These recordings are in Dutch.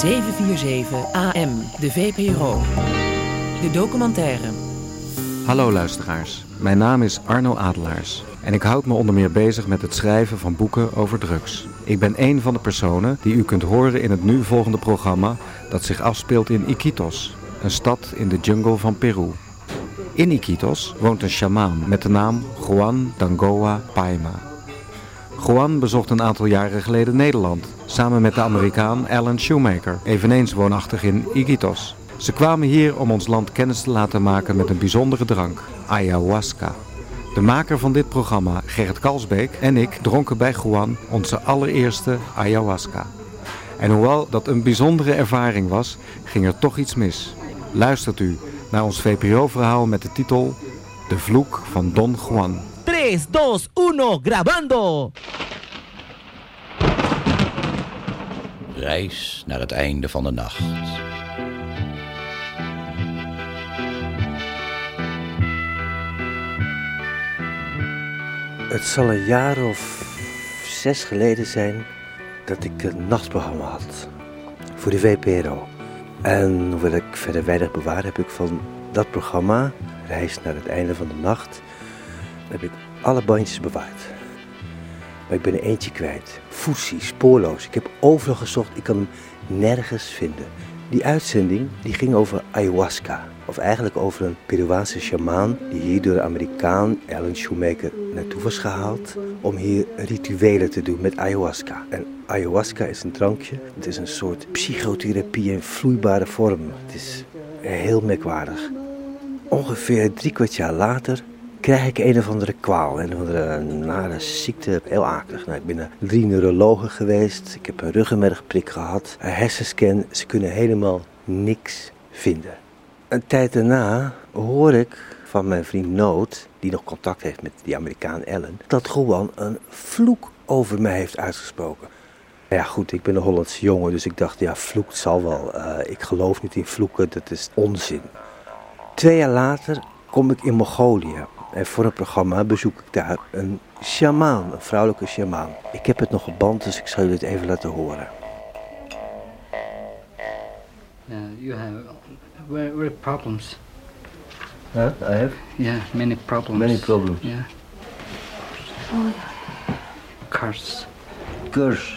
747 AM, de VPRO. De documentaire. Hallo luisteraars, mijn naam is Arno Adelaars en ik houd me onder meer bezig met het schrijven van boeken over drugs. Ik ben een van de personen die u kunt horen in het nu volgende programma dat zich afspeelt in Iquitos, een stad in de jungle van Peru. In Iquitos woont een sjamaan met de naam Juan Dangoa Paima. Juan bezocht een aantal jaren geleden Nederland, samen met de Amerikaan Alan Shoemaker, eveneens woonachtig in Iquitos. Ze kwamen hier om ons land kennis te laten maken met een bijzondere drank, ayahuasca. De maker van dit programma, Gerrit Kalsbeek, en ik dronken bij Juan onze allereerste ayahuasca. En hoewel dat een bijzondere ervaring was, ging er toch iets mis. Luistert u naar ons VPRO-verhaal met de titel De Vloek van Don Juan. 3, 2, 1, grabando! Reis naar het einde van de nacht. Het zal een jaar of zes geleden zijn dat ik een nachtprogramma had voor de VPRO. En hoewel ik verder weinig bewaar, heb ik van dat programma, Reis naar het einde van de nacht, heb ik alle bandjes bewaard. Maar ik ben er eentje kwijt. Foetsie, spoorloos. Ik heb overal gezocht, ik kan hem nergens vinden. Die uitzending die ging over ayahuasca. Of eigenlijk over een Peruaanse shamaan die hier door de Amerikaan Alan Shoemaker naartoe was gehaald om hier rituelen te doen met ayahuasca. En ayahuasca is een drankje. Het is een soort psychotherapie in vloeibare vorm. Het is heel merkwaardig. Ongeveer drie kwart jaar later krijg ik een of andere kwaal, een of andere nare ziekte, heel akelig. Nou, ik ben naar drie neurologen geweest, ik heb een ruggenmergprik gehad, een hersenscan. Ze kunnen helemaal niks vinden. Een tijd daarna hoor ik van mijn vriend Noot, die nog contact heeft met die Amerikaan Ellen, dat Juan een vloek over mij heeft uitgesproken. Ja goed, ik ben een Hollandse jongen, dus ik dacht, ja vloek zal wel. Uh, ik geloof niet in vloeken, dat is onzin. Twee jaar later kom ik in Mongolië. En voor een programma bezoek ik daar een shamaan, een vrouwelijke shamaan. Ik heb het nog op band, dus ik zal jullie het even laten horen. Uh, you have very, very problems. Huh? I have Yeah, many problems. many problems. Yeah. Cars. Curse.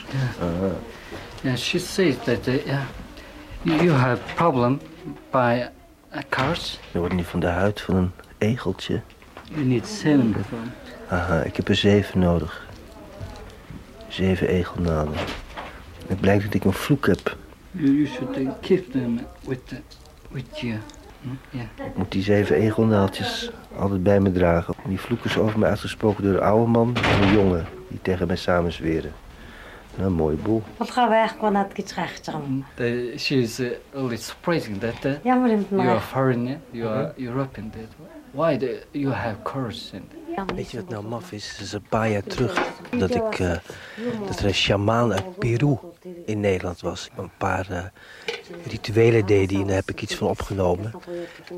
Yeah, she says that uh, yeah, you, have problem by uh, cars. Dat wordt niet van de huid van een egeltje. You need seven from. Aha, ik heb er zeven nodig. Zeven egelnaden. Het blijkt dat ik een vloek heb. You, should keep them with uh, with you. Yeah. Ik moet die zeven egelnaaldjes altijd bij me dragen. Die vloek is over mij uitgesproken door een oude man en een jongen die tegen mij samenzweren. Nou, een mooie boel. Wat gaan we eigenlijk wel naar het krijgen? The, she is uh, always surprising that uh, Ja, maar you are foreigner, you are European. That why you have and Weet je wat nou maf is? Het is een paar jaar terug dat, ik, eh, dat er een sjamaan uit Peru in Nederland was. Een paar eh, rituelen deed hij en daar heb ik iets van opgenomen.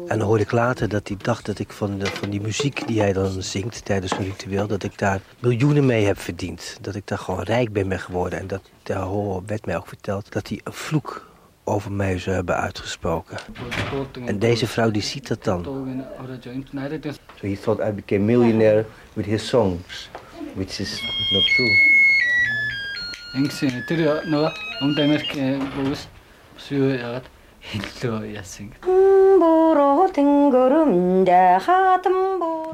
En dan hoorde ik later dat hij dacht dat ik van, de, van die muziek die hij dan zingt tijdens een ritueel... dat ik daar miljoenen mee heb verdiend. Dat ik daar gewoon rijk ben mee geworden. En dat daar werd mij ook verteld dat hij een vloek over mij zou hebben uitgesproken. En deze vrouw die ziet dat dan. So he thought I became millionaire with his songs, which is not true. Engsin,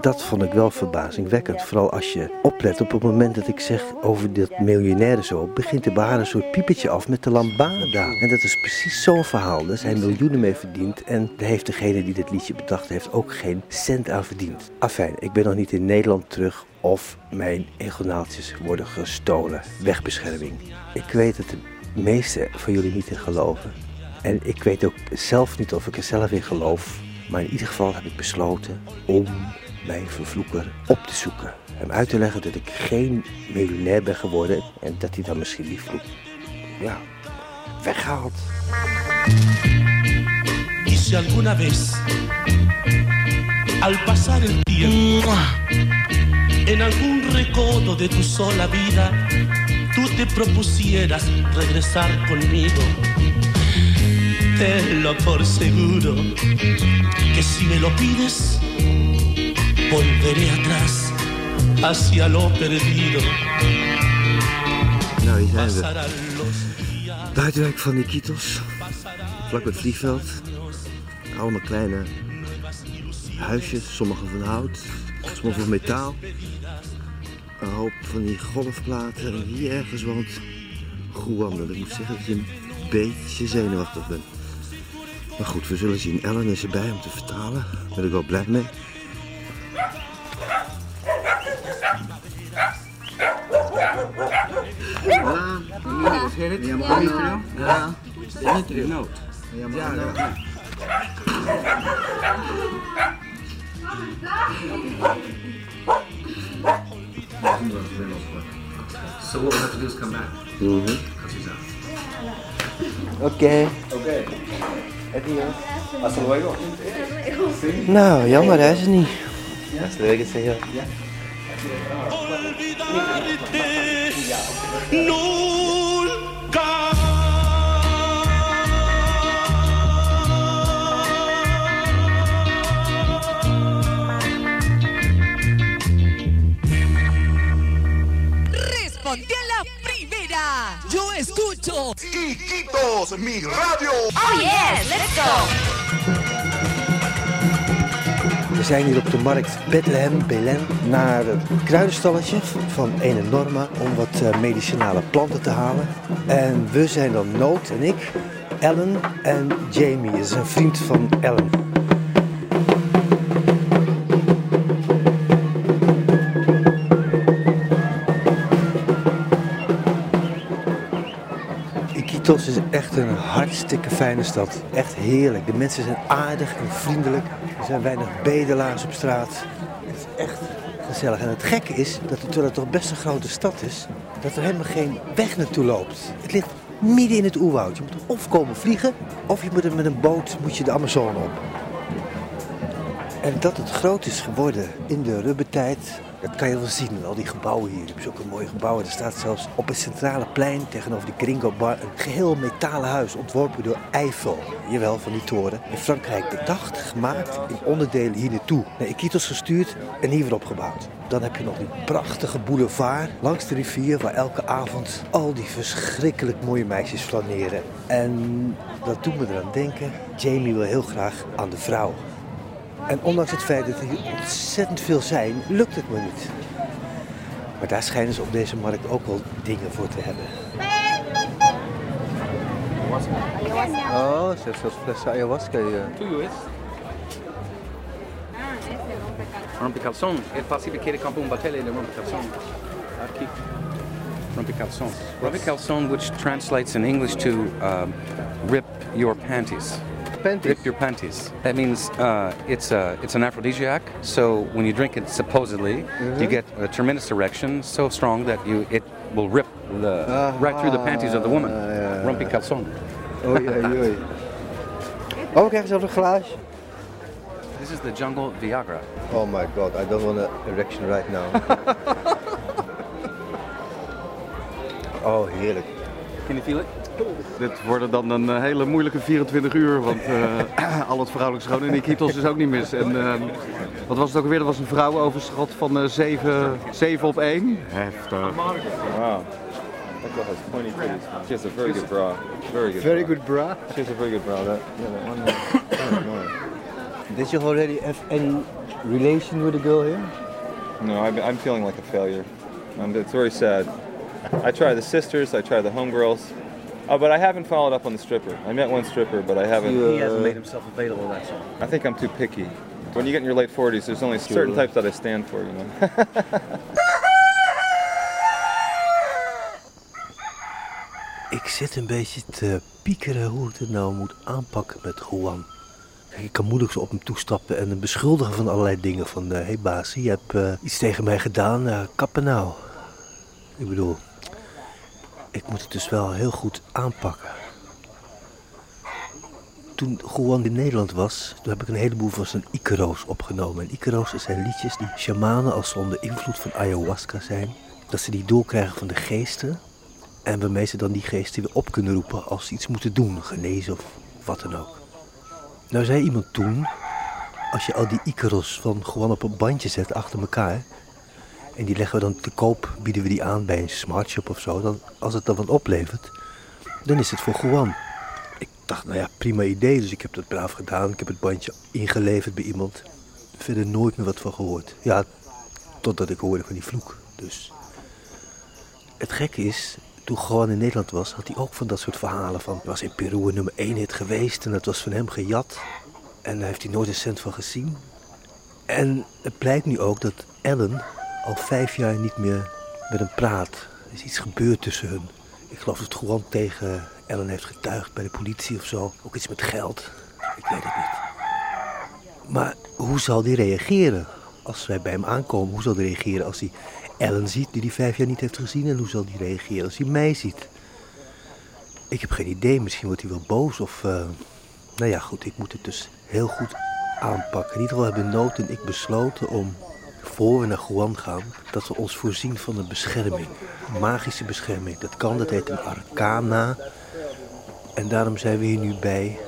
Dat vond ik wel verbazingwekkend. Vooral als je oplet op het moment dat ik zeg over dat miljonaire zo, begint bij haar een soort piepetje af met de lambada. En dat is precies zo'n verhaal. Daar zijn miljoenen mee verdiend. En daar heeft degene die dit liedje bedacht heeft ook geen cent aan verdiend. Afijn, ik ben nog niet in Nederland terug of mijn egelnaaltjes worden gestolen. Wegbescherming. Ik weet dat de meeste van jullie niet in geloven. En ik weet ook zelf niet of ik er zelf in geloof. Maar in ieder geval heb ik besloten om mijn vervloeker op te zoeken. Hem uit te leggen dat ik geen miljonair ben geworden. En dat hij dan misschien die vloek, ja, weghaalt. Y si alguna vez, al pasar el tiempo, en algún recodo de tu sola vida, tú te propusieras regresar conmigo, tenlo por seguro que si me lo pides, volveré atrás hacia lo perdido. Nou, hier zijn we. Buitenwijk van Iquitos, vlak bij het vliegveld. Allemaal kleine huisjes, sommige van hout, sommige van metaal. Een hoop van die golfplaten. En hier ergens woont Juan. Ik moet zeggen dat je een beetje zenuwachtig bent. Maar goed, we zullen zien. Ellen is erbij om te vertalen. Daar ben ik wel blij mee. So what we have to do is come back. Because he's out. Oké. Nou, jammer, hij is er niet. Hasta luego, señor. olvidarte escucho. Iquitos, mi radio. Oh yes, let's go! We zijn hier op de markt Bethlehem, Belen, naar het kruidenstalletje van Ene Norma om wat eh, medicinale planten te halen. En we zijn dan Noot en ik, Ellen en Jamie. Is een vriend van Ellen. Iquitos is echt een hartstikke fijne stad. Echt heerlijk. De mensen zijn aardig en vriendelijk. Er zijn weinig bedelaars op straat. Het is echt gezellig. En het gekke is dat terwijl het toch best een grote stad is, dat er helemaal geen weg naartoe loopt. Het ligt midden in het oerwoud. Je moet of komen vliegen, of je moet met een boot moet je de Amazone op. En dat het groot is geworden in de rubbertijd, dat kan je wel zien. Al die gebouwen hier, je hebt zulke mooie gebouwen. Er staat zelfs op het centrale plein tegenover de Gringo Bar een geheel metalen huis ontworpen door Eiffel. Jawel, van die toren. In Frankrijk bedacht, gemaakt, in onderdelen hier naartoe. Naar Iquitos gestuurd en hier weer opgebouwd. Dan heb je nog die prachtige boulevard langs de rivier waar elke avond al die verschrikkelijk mooie meisjes flaneren. En dat doet me eraan denken, Jamie wil heel graag aan de vrouw. En ondanks het feit dat er hier ontzettend veel zijn, lukt het me niet. Maar daar schijnen ze op deze markt ook wel dingen voor te hebben. Oh, ze heeft zelfs flessen ayahuasca hier. Tuyo es. Rompecalzón. El falsificado campo un batele de rompecalzón. Aquí. Rompecalzón. Rompecalzón, which translates in English to um, rip your panties. Panties? Rip your panties. That means uh, it's a it's an aphrodisiac. So when you drink it, supposedly, you get a tremendous erection, so strong that you it will rip the right through the panties of the woman. Ah, ja, ja. Rompecalzón. Oei, oei, oei. Oh, we krijgen zelfs een glaasje. This is the jungle Viagra. Oh my god, I don't want an erection right now. oh, heerlijk. Can you feel it? Dit worden dan een eh, hele moeilijke 24 uur, want eh, al het vrouwelijk schoon in Iquitos is ook niet mis. En eh, wat was het ook weer? Er was een vrouwenoverschot van eh 7, 7 op 1. Heftig. Wow. That girl has pointy titties. She has a very good bra. Very good. Very bra. good bra. She has a very good bra. That, yeah, that one. uh, oh, no. Did you already have any relation with a girl here? No, I'm, I'm feeling like a failure. Um, it's very sad. I tried the sisters, I tried the homegirls, uh, but I haven't followed up on the stripper. I met one stripper, but I haven't. He hasn't made himself available. That's all. I think I'm too picky. When you get in your late 40s, there's only certain types that I stand for, you know. Ik zit een beetje te piekeren hoe ik het nou moet aanpakken met Juan. Kijk, ik kan moeilijk zo op hem toestappen en hem beschuldigen van allerlei dingen. Van, hé hey baas, je hebt eh, iets tegen mij gedaan, uh, kappen nou. Ik bedoel, ik moet het dus wel heel goed aanpakken. Toen Juan in Nederland was, toen heb ik een heleboel van zijn Icaro's opgenomen. En Icaro's zijn liedjes die shamanen als ze onder invloed van ayahuasca zijn, dat ze die doorkrijgen van de geesten. En waarmee ze dan die geesten weer op kunnen roepen als ze iets moeten doen, genezen of wat dan ook. Nou zei iemand toen, als je al die Icaros van gewoon op een bandje zet achter elkaar... en die leggen we dan te koop, bieden we die aan bij een smartshop of zo... Dan, als het dan wat oplevert, dan is het voor Juan. Ik dacht, nou ja, prima idee, dus ik heb dat braaf gedaan. Ik heb het bandje ingeleverd bij iemand. Verder nooit meer wat van gehoord. Ja, totdat ik hoorde van die vloek, dus... Het gekke is, toen Juan in Nederland was, had hij ook van dat soort verhalen van... was in Peru een nummer 1 hit geweest en dat was van hem gejat. En daar heeft hij nooit een cent van gezien. En het blijkt nu ook dat Ellen al vijf jaar niet meer met hem praat. Er is iets gebeurd tussen hun. Ik geloof dat Juan tegen Ellen heeft getuigd bij de politie of zo. Ook iets met geld. Ik weet het niet. Maar hoe zal die reageren als wij bij hem aankomen? Hoe zal hij reageren als hij Ellen ziet, die hij vijf jaar niet heeft gezien? En hoe zal hij reageren als hij mij ziet? Ik heb geen idee. Misschien wordt hij wel boos of... Uh... Nou ja, goed. Ik moet het dus heel goed aanpakken. In ieder geval hebben Noot en ik besloten om... voor we naar Juan gaan... dat we ons voorzien van een bescherming. Een magische bescherming. Dat kan. Dat heet een arcana. En daarom zijn we hier nu bij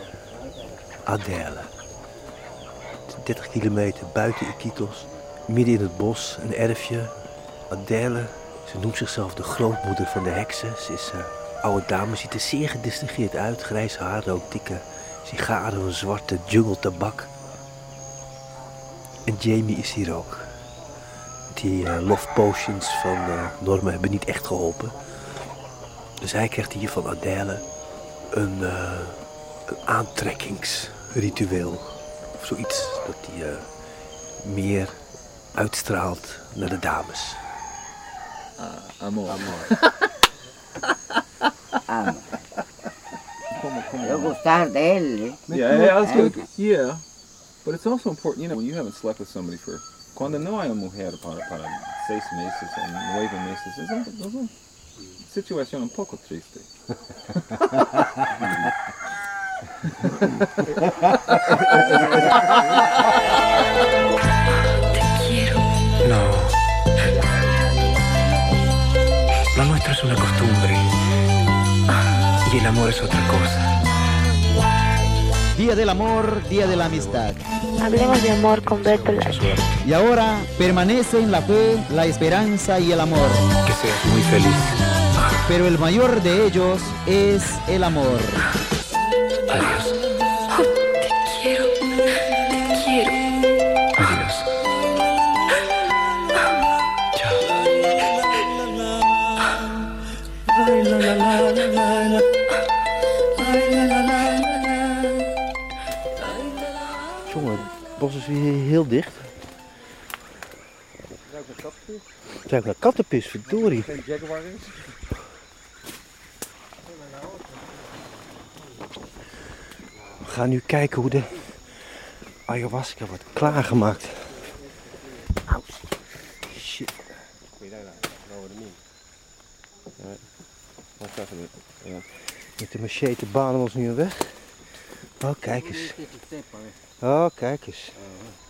Adèle. 30 kilometer buiten Iquitos, midden in het bos, een erfje. Adèle, ze noemt zichzelf de grootmoeder van de heksen. Ze is een oude dame, ziet er zeer gedistingeerd uit. Grijs haar, rookt dikke sigaren van zwarte jungle tabak. En Jamie is hier ook. Die uh, love potions van uh, Norma hebben niet echt geholpen. Dus hij krijgt hier van Adèle een, uh, een aantrekkingsritueel of zoiets. Dat hij uh, meer uitstraalt naar de dames. Uh, amor. Amor. amor. Come, come Yo gustar de él. ¿eh? Yeah, yeah, that's good. Yeah. But it's also important, you know, when you haven't slept with somebody for... Cuando no hay una mujer para, para seis meses o nueve meses, es una, es una situación un poco triste. No. Lo nuestro es una costumbre. Y el amor es otra cosa. Día del amor, día de la amistad. Hablemos de amor con Bertolt. Y ahora permanece en la fe, la esperanza y el amor. Que seas muy feliz. Pero el mayor de ellos es el amor. Adiós. Is weer heel dicht. Ruikt naar kattenpis. Het ruikt naar kattenpis, verdorie. Geen jaguar is. We gaan nu kijken hoe de ayahuasca wordt klaargemaakt. Shit. Met de machete banen we ons nu een weg. Oh, kijk eens. Oh, kijk eens.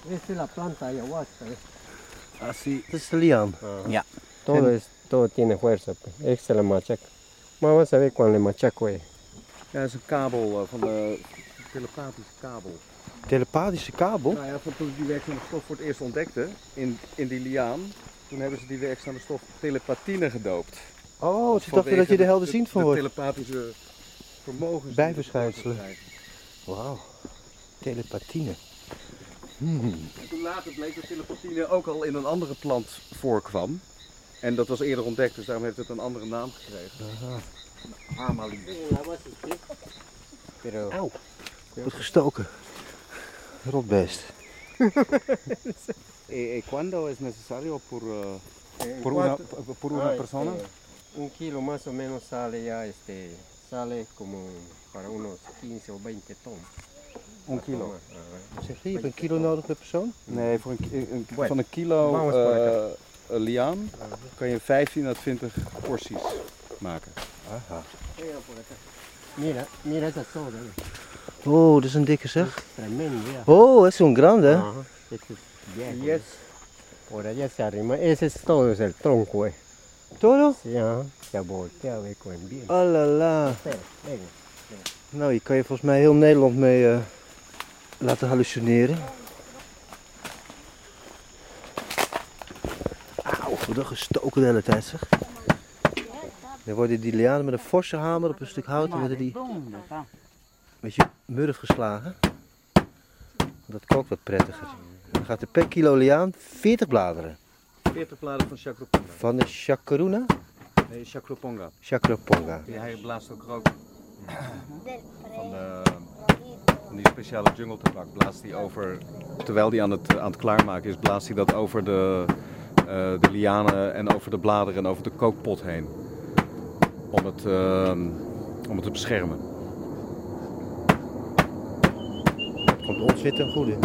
Esta es la planta ayahuasca. Así. Dat is de liaan. Ya. Todo, es, todo tiene fuerza. Esta la machaca. Maar vamos a ver cuando le machaco eh. Ja, dat is een kabel eh, van de telepathische kabel. Telepathische kabel? Nou ja, van toen die werkzame stof voor het eerst ontdekte in, in die liaan, toen hebben ze die werkzame stof telepatine gedoopt. Oh, ze dachten dat je er helderziend van de, wordt. De telepathische vermogens. Bijverschijnselen. Wauw. Telepatine. Hmm. En toen later bleek dat telepatine ook al in een andere plant voorkwam. En dat was eerder ontdekt, dus daarom heeft het een andere naam gekregen. Aha. Amalie. Auw. Wordt gestoken. Rotbeest. ¿Y cuándo es necesario por, Eh, por, una, por una persona? un kilo más o menos sale ya, este, sale como para unos 15 o 20 ton. Un kilo. Zeg je, je hebt een kilo nodig per persoon? Nee, voor een, een- van een kilo eh, liaan kan je 15 à 20 porties maken. Aha. Mira, mira esa soda. Oh, dat is een dikke zeg. Oh, es un grande. Ajá. Este es viejo. Yes. Por allá se arrima. Ese es todo, es el tronco, eh. ¿Todo? Sí, ajá. Se voltea, ve con bien. Oh la la. Nou, hier kan je volgens mij heel Nederland mee eh, laten hallucineren. Auw, wat een gestoken de hele tijd zeg. Dan worden die lianen met een forse hamer op een stuk hout en worden die met je murf geslagen. Dat kookt wat prettiger. Dan gaat er per kilo liaan 40 bladeren. 40 bladeren van Chacroponga. Van de chacaruna? Nee, Chacroponga. Chacroponga. Die hij blaast ook rook van, de, die speciale jungle tabak. Blaast hij over, terwijl hij aan het, aan het klaarmaken is, blaast hij dat over de, eh, de lianen en over de bladeren en over de kookpot heen. Om het, eh, om het te beschermen. Komt ten goede.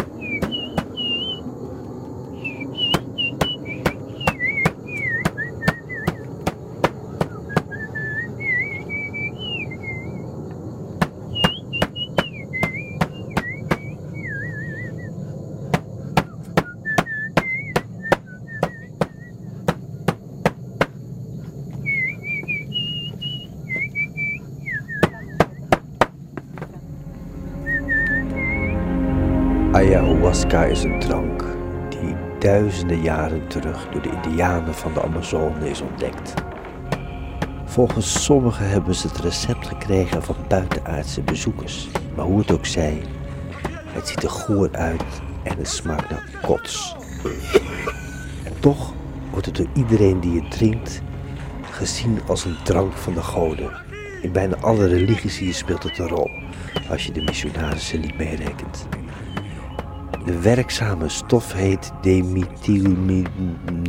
Ayahuasca is een drank die duizenden jaren terug door de Indianen van de Amazone is ontdekt. Volgens sommigen hebben ze het recept gekregen van buitenaardse bezoekers. Maar hoe het ook zij, het ziet er goor uit en het smaakt naar kots. En toch wordt het door iedereen die het drinkt gezien als een drank van de goden. In bijna alle religies hier speelt het een rol, als je de missionarissen niet meerekent. De werkzame stof heet dimethyl...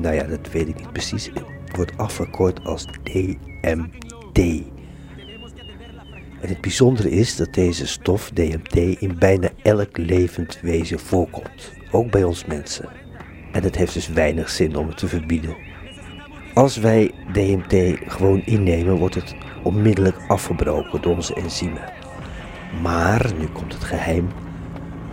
Nou ja, dat weet ik niet precies. Het wordt afgekort als DMT. En het bijzondere is dat deze stof, DMT, in bijna elk levend wezen voorkomt. Ook bij ons mensen. En het heeft dus weinig zin om het te verbieden. Als wij DMT gewoon innemen, wordt het onmiddellijk afgebroken door onze enzymen. Maar, nu komt het geheim,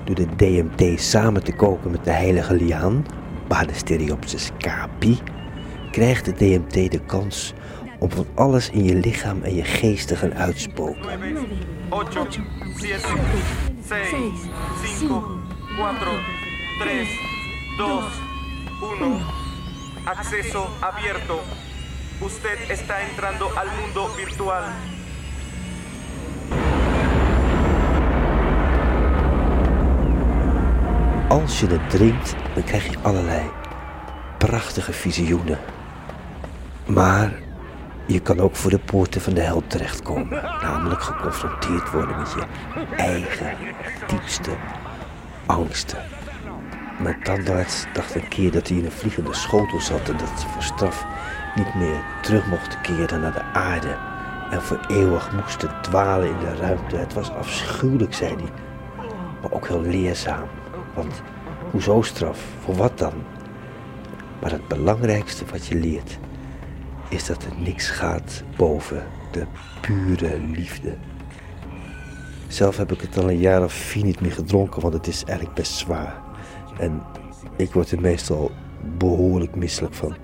door de DMT samen te koken met de heilige liaan, Banisteriopsis capi, krijgt de DMT de kans om van alles in je lichaam en je geest te gaan uitspoken. 8, 7, 6, 5, 4, 3, 2, 1. Acceso abierto. Usted está entrando al mundo virtual. Als je het drinkt, dan krijg je allerlei prachtige visioenen. Maar je kan ook voor de poorten van de hel terechtkomen. Namelijk geconfronteerd worden met je eigen diepste angsten. Mijn tandarts dacht een keer dat hij in een vliegende schotel zat en dat ze voor straf niet meer terug mocht keren naar de aarde. En voor eeuwig moesten dwalen in de ruimte. Het was afschuwelijk, zei hij. Maar ook heel leerzaam. Want hoezo straf? Voor wat dan? Maar het belangrijkste wat je leert is dat er niks gaat boven de pure liefde. Zelf heb ik het al een jaar of vier niet meer gedronken, want het is eigenlijk best zwaar. En ik word er meestal behoorlijk misselijk van.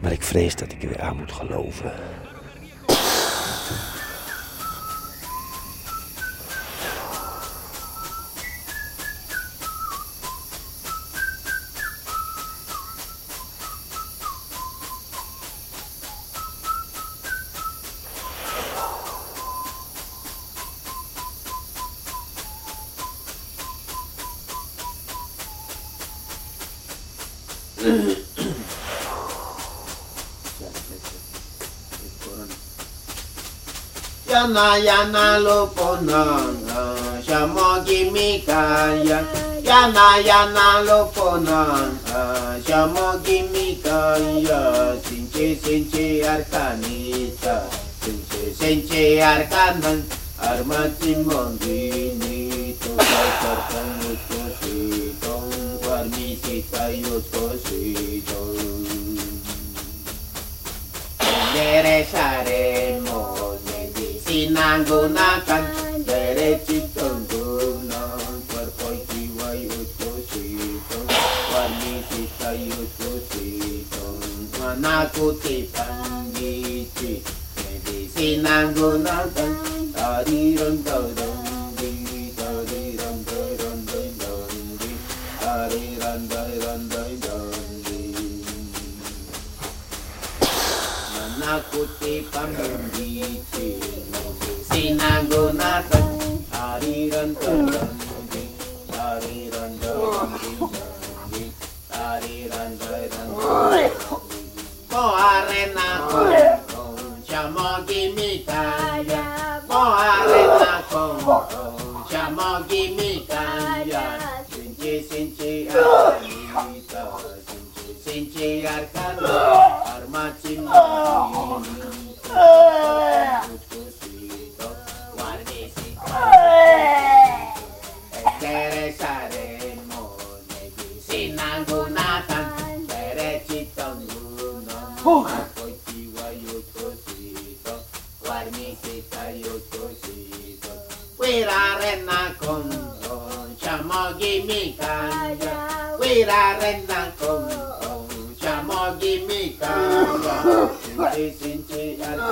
Maar ik vrees dat ik er weer aan moet geloven. Yana yana loponanga shamogi mikaya Yana yana loponanga shamogi mikaya Sinche sinche arkanita. Sinche sinche arkanan Armati mondini. Tuka karkan utositong Warmisita yutositong Enderezaremos chi nang go na kan de re chi tong go na par koi ki vai u to chi tong par ni ti tai u to chi tong ma na ko te pan ni chi de de si nang go na kan ta ri ron ta dong di ta ri ron ta ron dai dong di ta ri ron dai ron Bye. H-N-G-I-T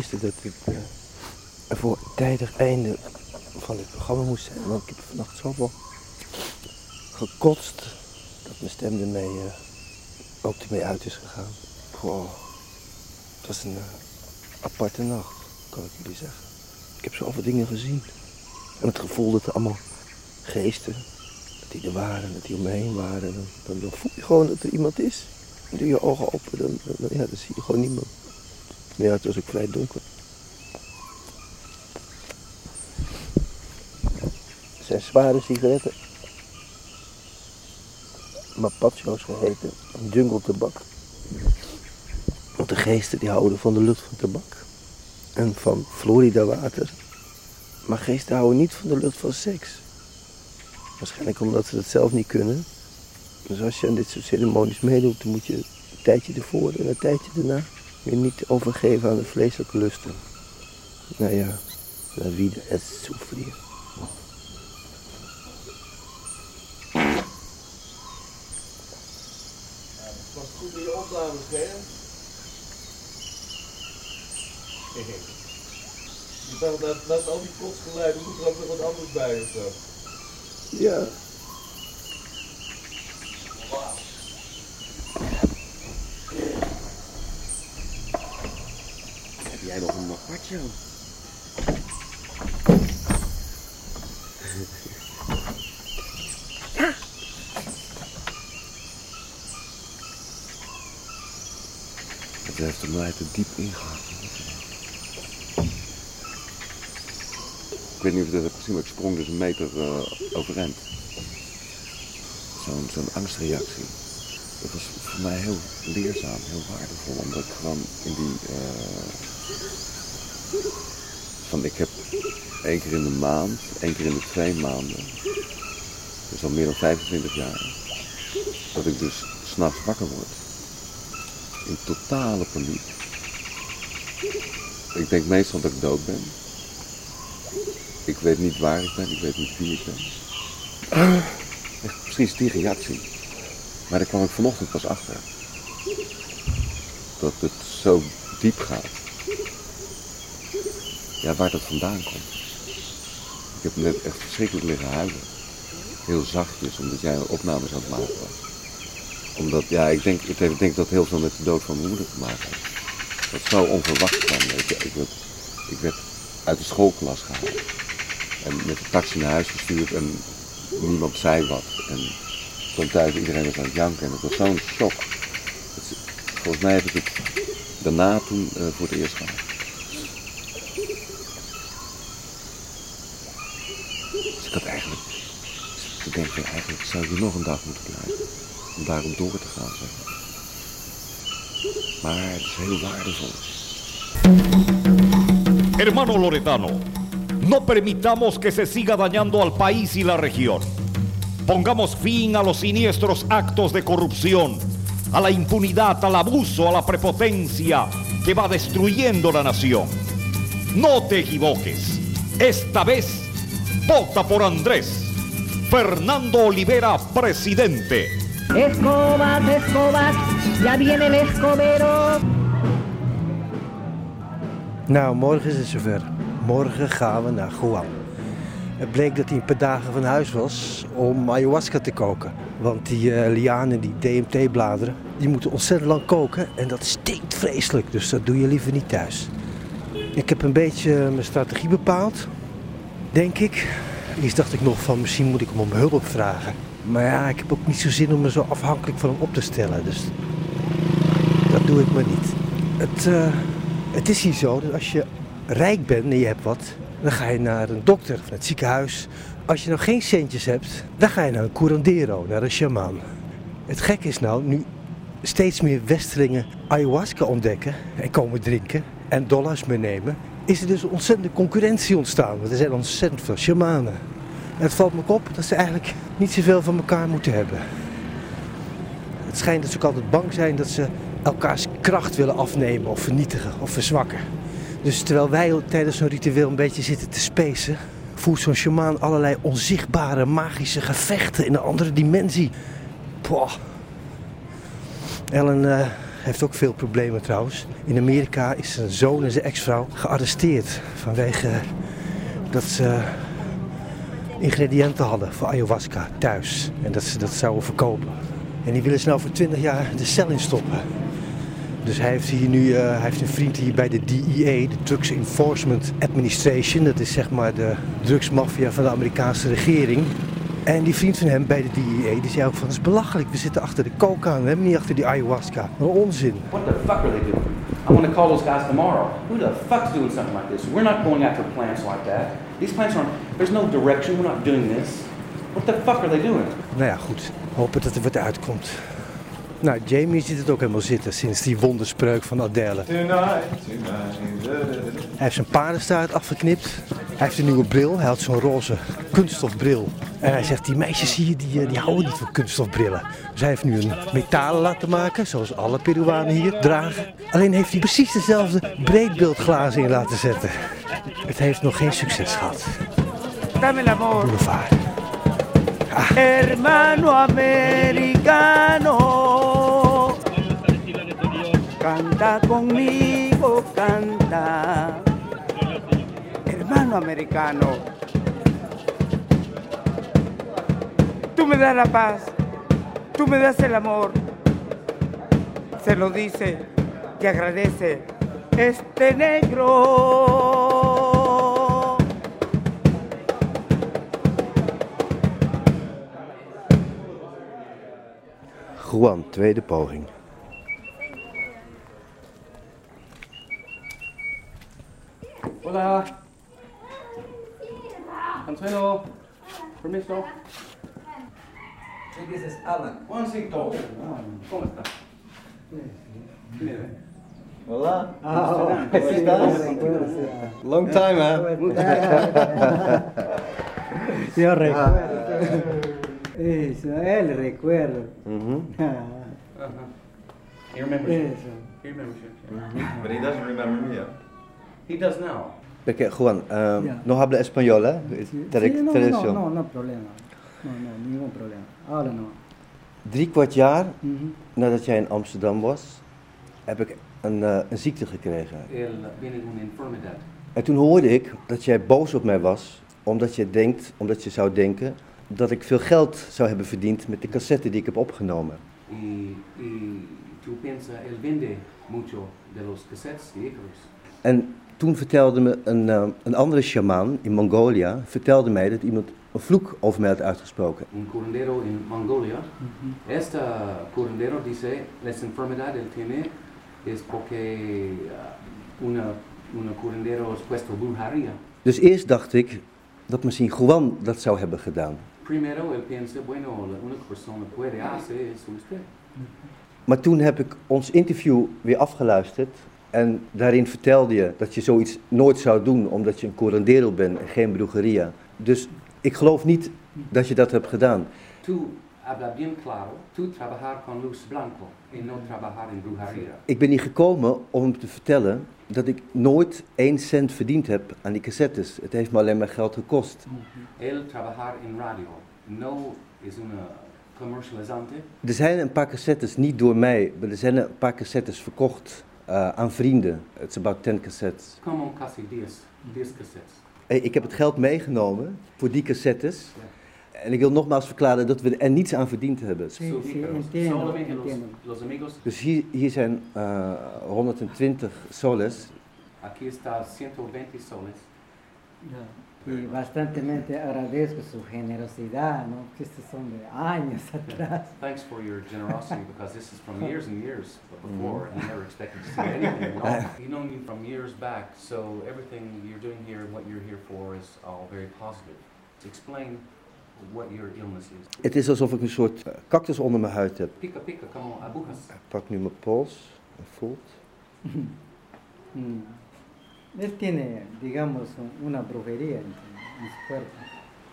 dat ik er voor een tijdig einde van dit programma moest zijn. Want ik heb vannacht zoveel gekotst dat mijn stem ermee eh, ook ermee uit is gegaan. Goh, het was een eh, aparte nacht, kan ik jullie zeggen. Ik heb zoveel dingen gezien. En het gevoel dat er allemaal geesten, dat die er waren, dat die om me heen waren. Dan, dan, dan voel je gewoon dat er iemand is. Dan doe je ogen open, dan, dan- ja, dan zie je gewoon niemand. Ja, het was ook vrij donker. Het zijn zware sigaretten. Mapacho's geheten, jungle tabak. Want de geesten die houden van de lucht van tabak. En van Florida water. Maar geesten houden niet van de lucht van seks. Waarschijnlijk omdat ze dat zelf niet kunnen. Dus als je aan dit soort ceremonies meedoet, dan moet je een tijdje ervoor en een tijdje daarna je niet overgeven aan de vleeselijke lusten. Nou ja, la vida es sufrir. Was goed in je opnames, hè? Je dacht, naast, al die kotsgeluiden moet er ook nog wat anders bij of zo. Ja. Heb jij nog een mapacho? Het heeft er mij te diep ingehaald. Ik weet niet of je dat hebt gezien, maar ik sprong dus een meter eh, overeind. Zo'n zo'n angstreactie. Dat was voor mij heel leerzaam, heel waardevol, omdat ik gewoon in die... eh, van ik heb één keer in de maand, één keer in de twee maanden, dus al meer dan 25 jaar, dat ik dus s'nachts wakker word. In totale paniek. Ik denk meestal dat ik dood ben. Ik weet niet waar ik ben, ik weet niet wie ik ben. Echt precies die reactie. Maar daar kwam ik vanochtend pas achter. Dat het zo diep gaat. Ja, waar dat vandaan komt. Ik heb net echt verschrikkelijk liggen huilen. Heel zachtjes, omdat jij opnames aan het maken was. Omdat, ja, ik denk, ik denk dat heel veel met de dood van mijn moeder te maken heeft. Dat zo onverwacht weet je. Ik werd, ik werd uit de schoolklas gehaald. En met de taxi naar huis gestuurd en niemand zei wat. En ik kwam thuis, iedereen was aan het janken en het was zo'n shock. Volgens mij heb ik het daarna toen eh, voor het eerst gehad. Hermano Loretano, no permitamos que se siga dañando al país y la región. Pongamos fin a los siniestros actos de corrupción, a la impunidad, al abuso, a la prepotencia que va destruyendo la nación. No te equivoques. Esta vez vota por Andrés. Fernando Olivera, presidente. Escobas, escobas, ya viene el escobero. Nou, morgen is het zover. Morgen gaan we naar Guam. Het bleek dat hij een paar dagen van huis was om ayahuasca te koken. Want die eh, lianen, die DMT-bladeren, die moeten ontzettend lang koken. En dat stinkt vreselijk, dus dat doe je liever niet thuis. Ik heb een beetje mijn strategie bepaald, denk ik. Eerst dacht ik nog van misschien moet ik hem om hulp vragen. Maar ja, ik heb ook niet zo zin om me zo afhankelijk van hem op te stellen. Dus dat doe ik maar niet. Het, eh, het is hier zo dat als je rijk bent en je hebt wat, dan ga je naar een dokter of naar het ziekenhuis. Als je nou geen centjes hebt, dan ga je naar een curandero, naar een shamaan. Het gek is nou, nu steeds meer Westelingen ayahuasca ontdekken en komen drinken en dollars meenemen, is er dus ontzettende concurrentie ontstaan. Want er zijn ontzettend veel shamanen. En het valt me op dat ze eigenlijk niet zoveel van elkaar moeten hebben. Het schijnt dat ze ook altijd bang zijn dat ze elkaars kracht willen afnemen of vernietigen of verzwakken. Dus terwijl wij tijdens zo'n ritueel een beetje zitten te spacen, voert zo'n shamaan allerlei onzichtbare magische gevechten in een andere dimensie. Poh. Ellen eh, heeft ook veel problemen trouwens. In Amerika is zijn zoon en zijn ex-vrouw gearresteerd vanwege dat ze ingrediënten hadden voor ayahuasca thuis. En dat ze dat zouden verkopen. En die willen ze nou voor 20 jaar de cel instoppen. Dus hij heeft hier nu eh, hij heeft een vriend hier bij de DEA, de Drugs Enforcement Administration. Dat is zeg maar de drugsmafia van de Amerikaanse regering. En die vriend van hem bij de DEA, die zei ook van, het is belachelijk, we zitten achter de coca, we hebben niet achter die ayahuasca. Wat een onzin. What the fuck are they doing? I'm to call those guys tomorrow. Who the fuck's doing something like this? We're not going after plants like that. These plants aren't, there's no direction, we're not doing this. What the fuck are they doing? Nou ja, goed. Hopen dat er wat uitkomt. Nou, Jamie ziet het ook helemaal zitten sinds die wonderspreuk van Adele. Tonight, tonight. Hij heeft zijn paardenstaart afgeknipt. Hij heeft een nieuwe bril. Hij had zo'n roze kunststofbril. En hij zegt, die meisjes hier, die, eh, die houden niet van kunststofbrillen. Dus hij heeft nu een metalen laten maken, zoals alle Peruanen hier dragen. Alleen heeft hij precies dezelfde breedbeeldglazen in laten zetten. Het heeft nog geen succes gehad. Dame el amor. Boulevard. Hermano americano, canta conmigo, canta. Hermano americano, tú me das la paz, tú me das el amor. Se lo dice y agradece este negro. Juan, tweede poging. Hola. Consuelo. Permiso. This is Alan. Juancito. ¿Cómo está? Mire. Hola. Ah, ¿Cómo estás? Long time, huh? Yo recuerdo. Eso, él recuerdo. He remembers you. Eso. He remembers you. But he doesn't remember me, huh? He does now. Porque, Juan, eh, Ya. no habla español, ¿eh? Sí, sí, no, no, no, no problema. No, no, ningún problema. Ahora no. Drie kwart jaar Mhm. nadat jij in Amsterdam was, heb ik een, eh, een ziekte gekregen. En toen hoorde ik dat jij boos op mij was, omdat je, denkt, omdat je zou denken dat ik veel geld zou hebben verdiend met de cassette die ik heb opgenomen. Y, y tú piensas, él vende mucho de los cassettes de Icarus. En toen vertelde me een, eh, een andere shamaan in Mongolia, vertelde mij dat iemand een vloek over mij had uitgesproken. un curandero en Mongolia. Este curandero dice, las enfermedades él tiene es porque uh, una, una curandero es puesto brujería. Dus eerst dacht ik dat misschien Juan dat zou hebben gedaan. Primero él piensa, bueno, la única persona puede hacer es usted. Maar toen heb ik ons interview weer afgeluisterd. En daarin vertelde je dat je zoiets nooit zou doen omdat je een curandero bent en geen brujeria. Dus ik geloof niet dat je dat hebt gedaan. Tú habla bien claro, tú trabajar con luz blanco y no trabajar en brujería. Ik ben hier gekomen om te vertellen dat ik nooit één cent verdiend heb aan die cassettes. Het heeft me alleen maar geld gekost. Él trabajar en radio no es una comercializante. Er zijn een paar cassettes, niet door mij, maar er zijn een paar cassettes verkocht eh, aan vrienden. Het is about 10 cassettes. Como casi 10, 10 cassettes. Hey, ik heb het geld meegenomen voor die cassettes. En ik wil nogmaals verklaren dat we er niets aan verdiend hebben. Los, amigos. Dus hier, hier zijn eh, 120 soles. Aquí está 120 soles. Y bastantemente agradezco su generosidad, ¿no? Que estos son de años atrás. Thanks for your generosity because this is from years and years before and I never expected to see anything. You know me from years back, so everything you're doing here and what you're here for is all very positive. To explain what your illness is. Het is alsof ik een soort eh, cactus onder mijn huid heb. Pica pica como agujas. Ik pak nu mijn pols en voelt. Mm. Él tiene, digamos, un- una brujería en, en su cuerpo.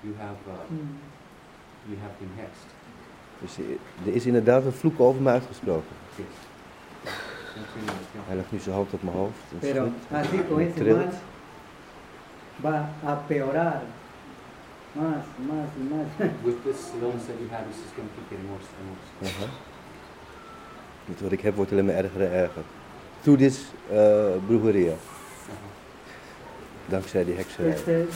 You have, uh, Mm. you have been hexed. Dus eh, er is inderdaad een vloek over me uitgesproken. Hij legt nu zijn hand op mijn hoofd. en Pero así con ese mal va a peorar más, más y más. With this illness that you have, it's just going to keep getting worse and worse. Aha. Dit wat ik heb wordt alleen maar erger en erger. Through this uh, brujeria. Dankzij die hekserij. De...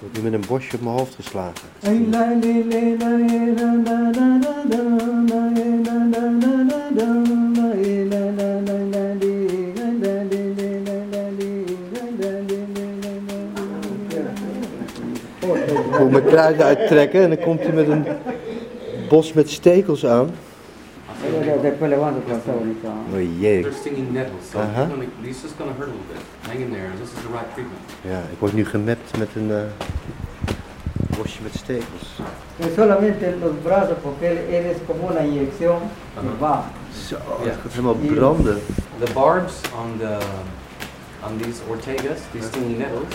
Ik nu met een bosje op mijn hoofd geslagen. Ik moet mijn kruiden uittrekken en dan komt hij met een bos met stekels aan. Oh jee. They're stinging nettles, so Uh-huh. you're gonna, this is going to hurt a little bit. Hang in there. This is the right treatment. Ja, ik word nu gemapt met een eh, bosje met stekels. Es solamente los brazos porque él, él es como una inyección va. Zo, het gaat helemaal branden. The barbs on the on these ortegas, these stinging nettles,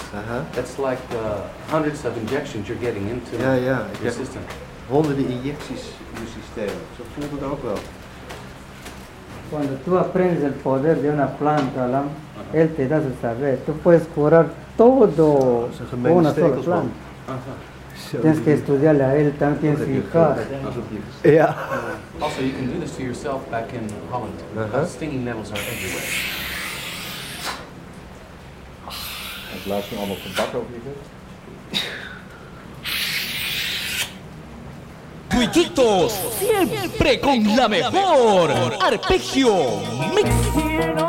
that's like uh, hundreds of injections you're getting into Ja, ja. Your heb system. honderden injecties in mijn systeem. Zo voelt het ook wel. Cuando tú aprendes el poder de una planta, Alam, él te da su saber. Tú puedes curar todo con gemene una sola stekels, man. planta. Zo. Tienes que estudiarle a él, también tienes que fijar. Also, you can do this to yourself back in Holland. because Stinging nettles are everywhere. Het laatst nu allemaal gebak over. Tuiquitos, siempre con la mejor. Arpegio Mix.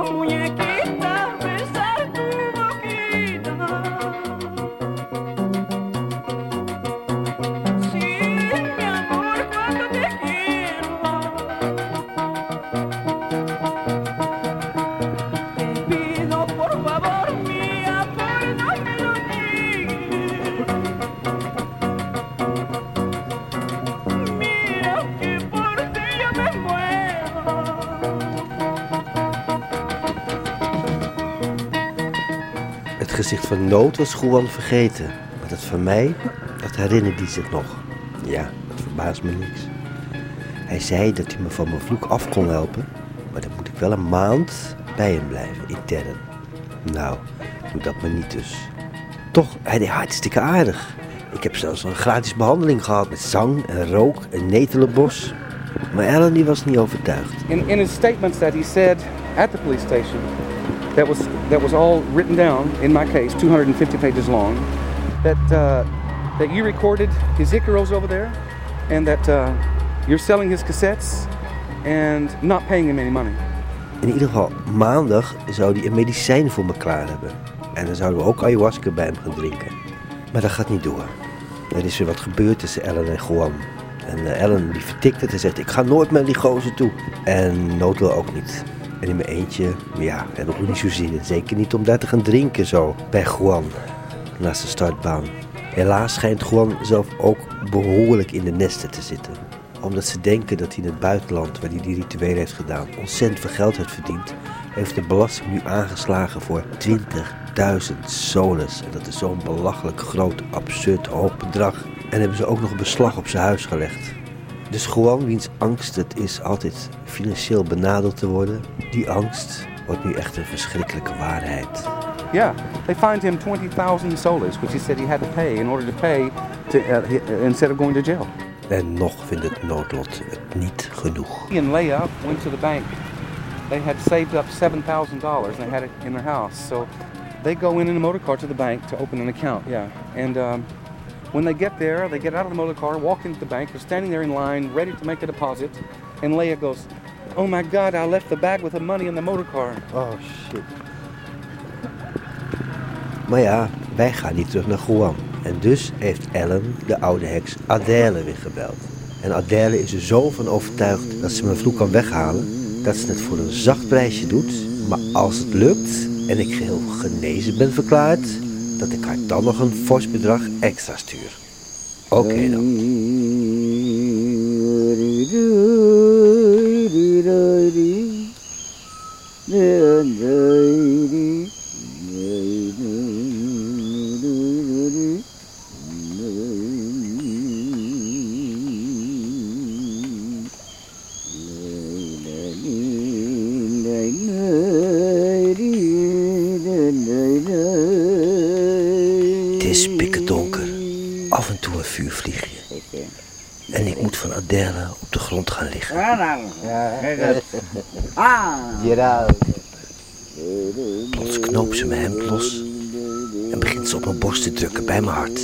Van nood was Juan vergeten. Maar dat van mij, dat herinnerde hij zich nog. Ja, dat verbaast me niks. Hij zei dat hij me van mijn vloek af kon helpen. Maar dan moet ik wel een maand bij hem blijven, intern. Nou, doe dat maar niet dus. Toch, hij deed hartstikke aardig. Ik heb zelfs een gratis behandeling gehad met zang en rook en netelenbos. Maar Ellen was niet overtuigd. In, in his statements that he said at the police station, that was, that was all written down in my case, 250 pages long. that uh, that you recorded his Icaros over there, and that uh, you're selling his cassettes and not paying him any money. In ieder geval, maandag zou hij een medicijn voor me klaar hebben. En dan zouden we ook ayahuasca bij hem gaan drinken. Maar dat gaat niet door. Er is weer wat gebeurd tussen Ellen en Juan. En eh, Ellen die vertikt het en zegt, ik ga nooit meer die gozer toe. En Nood wil ook niet. En in mijn eentje, ja, heb ik ook zo zin in. Zeker niet om daar te gaan drinken zo, bij Juan. Naast de startbaan. Helaas schijnt Juan zelf ook behoorlijk in de nesten te zitten omdat ze denken dat hij in het buitenland, waar hij die rituelen heeft gedaan, ontzettend veel geld heeft verdiend, heeft de belasting nu aangeslagen voor 20.000 soles. En dat is zo'n belachelijk groot, absurd hoog bedrag. En hebben ze ook nog een beslag op zijn huis gelegd. Dus gewoon wiens angst het is altijd financieel benadeld te worden, die angst wordt nu echt een verschrikkelijke waarheid. Yeah, they fined him 20,000 soles, which he said he had to pay in order to pay to, uh, hi- instead of going to jail. En nog vindt het noodlot het niet genoeg. He and Leia went to the bank. They had saved up $7,000 and they had it in their house. So they go in in a motor car to the bank to open an account, yeah. And um, when they get there, they get out of the motor car, walk into the bank, they're standing there in line, ready to make a deposit. And Leia goes, Oh my God, I left the bag with the money in the motor car. Oh shit. Maar ja, wij gaan niet terug naar Guam. En dus heeft Ellen de oude heks Adèle weer gebeld. En Adèle is er zo van overtuigd dat ze mijn vloek kan weghalen, dat ze het voor een zacht prijsje doet. Maar als het lukt en ik geheel genezen ben verklaard, dat ik haar dan nog een fors bedrag extra stuur. Oké dan. Van Adèle op de grond gaan liggen. Plots knoopt ze mijn hemd los en begint ze op mijn borst te drukken bij mijn hart.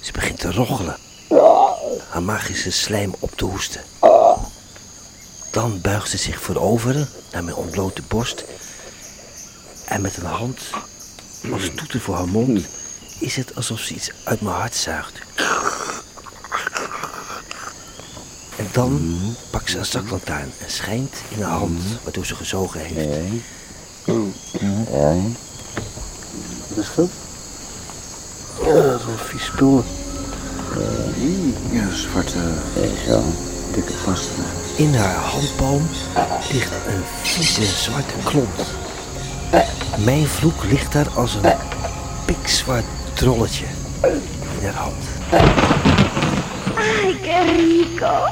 Ze begint te roggelen. Haar magische slijm op te hoesten. Dan buigt ze zich voorover naar mijn ontblote borst. En met een hand als toeter voor haar mond is het alsof ze iets uit mijn hart zuigt. En dan pakt ze een zaklantaarn en schijnt in haar hand, waardoor ze gezogen heeft. Wat is dat? Ja, zo'n vies spul. Ja, zwarte, dikke vast. In haar handpalm ligt een vieze zwarte klont. Mijn vloek ligt daar als een pikzwart trolletje in haar hand. Ay, qué rico.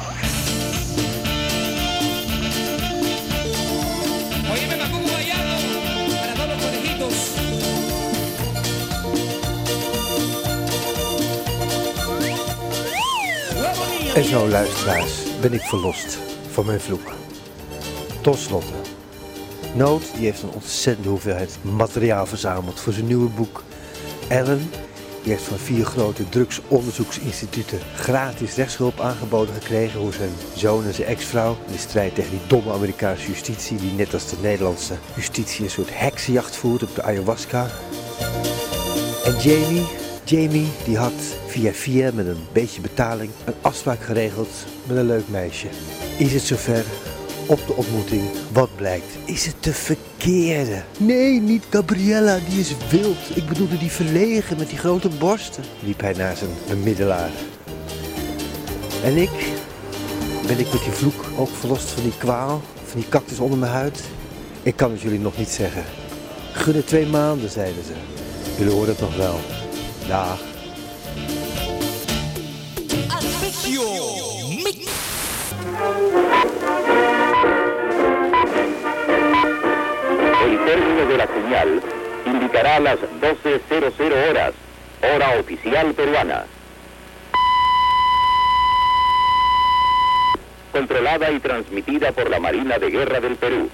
En zo, luisteraars, ben ik verlost van mijn vloek. Tot slot. Noot die heeft een ontzettende hoeveelheid materiaal verzameld voor zijn nieuwe boek. Ellen die heeft van vier grote drugsonderzoeksinstituten gratis rechtshulp aangeboden gekregen hoe zijn zoon en zijn ex-vrouw in de strijd tegen die domme Amerikaanse justitie die net als de Nederlandse justitie een soort heksenjacht voert op de ayahuasca. En Jamie, Jamie die had via via met een beetje betaling een afspraak geregeld met een leuk meisje. Is het zover? Op de ontmoeting, wat blijkt? Is het de verkeerde? Nee, niet Gabriella, die is wild. Ik bedoelde die verlegen met die grote borsten. Liep hij naar zijn bemiddelaar. En ik? Ben ik met die vloek ook verlost van die kwaal? Van die cactus onder mijn huid? Ik kan het jullie nog niet zeggen. Gun het twee maanden, zeiden ze. Jullie horen het nog wel. Dag. La señal indicará las 12.00 horas, hora oficial peruana. Controlada y transmitida por la Marina de Guerra del Perú.